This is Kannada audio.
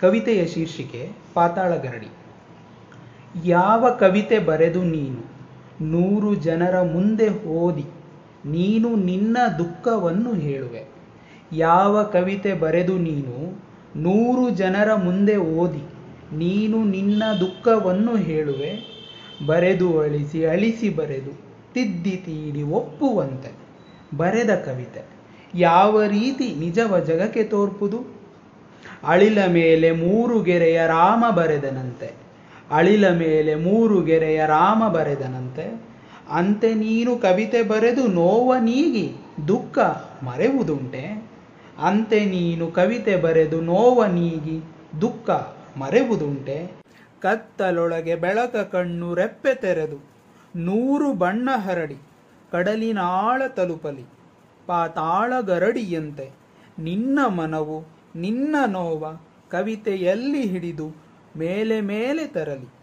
ಕವಿತೆಯ ಶೀರ್ಷಿಕೆ ಪಾತಾಳ ಗರಡಿ ಯಾವ ಕವಿತೆ ಬರೆದು ನೀನು? ನೂರು ಜನರ ಮುಂದೆ ಓದಿ, ನೀನು ನಿನ್ನ ದುಃಖವನ್ನು ಹೇಳುವೆ. ಯಾವ ಕವಿತೆ ಬರೆದು ನೀನು? ನೂರು ಜನರ ಮುಂದೆ ಓದಿ, ನೀನು ನಿನ್ನ ದುಃಖವನ್ನು ಹೇಳುವೆ. ಬರೆದು ಅಳಿಸಿ ಅಳಿಸಿ ಬರೆದು, ತಿದ್ದಿ ತೀಡಿ ಒಪ್ಪುವಂತೆ ಬರೆದ ಕವಿತೆ. ಯಾವ ರೀತಿ ನಿಜವ ಜಗಕ್ಕೆ ತೋರ್ಪುದು? ಅಳಿಲ ಮೇಲೆ ಮೂರು ಗೆರೆಯ ರಾಮ ಬರೆದನಂತೆ. ಅಳಿಲ ಮೇಲೆ ಮೂರು ಗೆರೆಯ ರಾಮ ಬರೆದನಂತೆ. ಅಂತೆ ನೀನು ಕವಿತೆ ಬರೆದು ನೋವ ನೀಗಿ, ದುಃಖ ಮರೆವುದುಂಟೆ. ಅಂತೆ ನೀನು ಕವಿತೆ ಬರೆದು ನೋವ ನೀಗಿ, ದುಃಖ ಮರೆವುದುಂಟೆ. ಕತ್ತಲೊಳಗೆ ಬೆಳಕ ಕಣ್ಣು ರೆಪ್ಪೆ ತೆರೆದು, ನೂರು ಬಣ್ಣ ಹರಡಿ, ಕಡಲಿನಾಳ ತಲುಪಲಿ ಪಾತಾಳ ಗರಡಿಯಂತೆ ನಿನ್ನ ಮನವು ನಿನ್ನ ನೋವ ಕವಿತೆಯಲ್ಲಿ ಹಿಡಿದು ಮೇಲೆ ಮೇಲೆ ತರಲಿ.